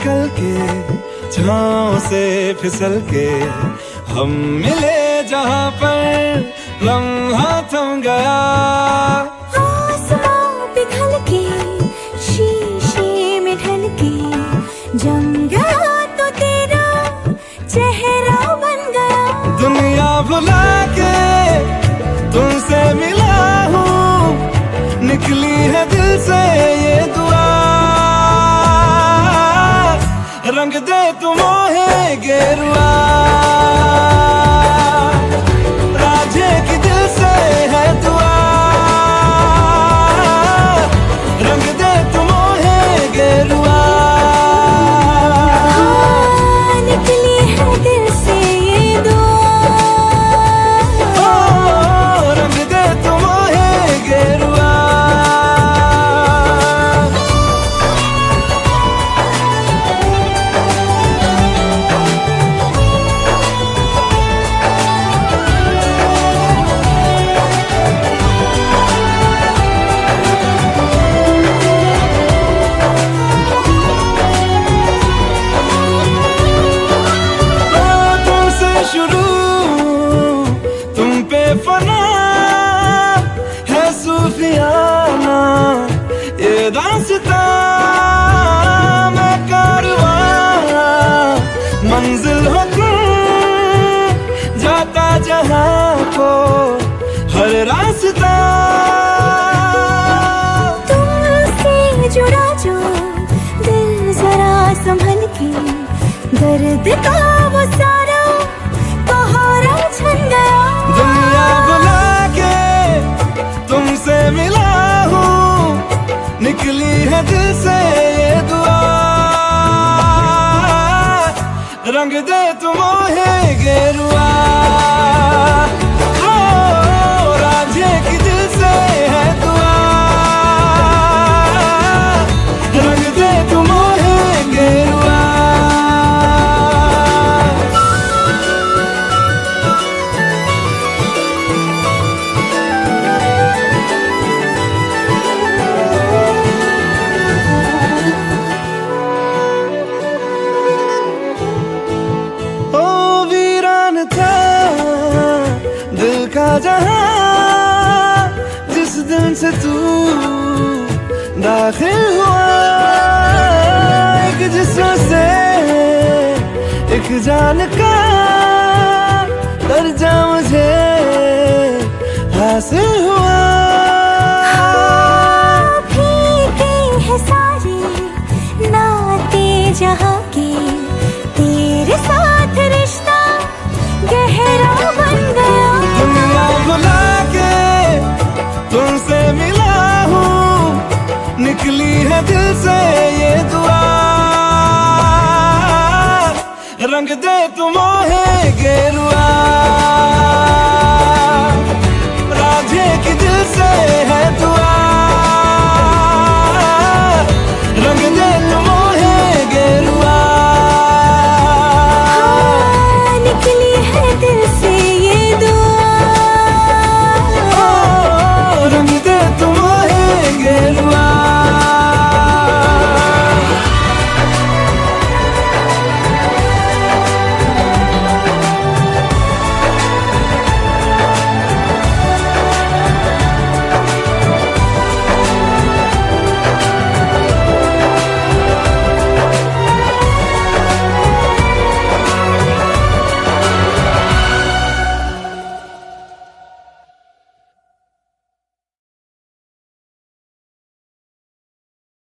निकल के छाओ से फिसल के हम मिले जहाँ पर लम्हा थम गया। तुम है गेरुआ। दर्द का वो सारा छन गया? दुनिया बुला के तुमसे मिला हूँ, निकली है दिल से ये दुआ। रंग दे तुम गेरुआ। दाखिल हुआ एक जिसम से एक जान का दर्जा मुझे हासिल दिल से ये दुआ। रंग दे तुम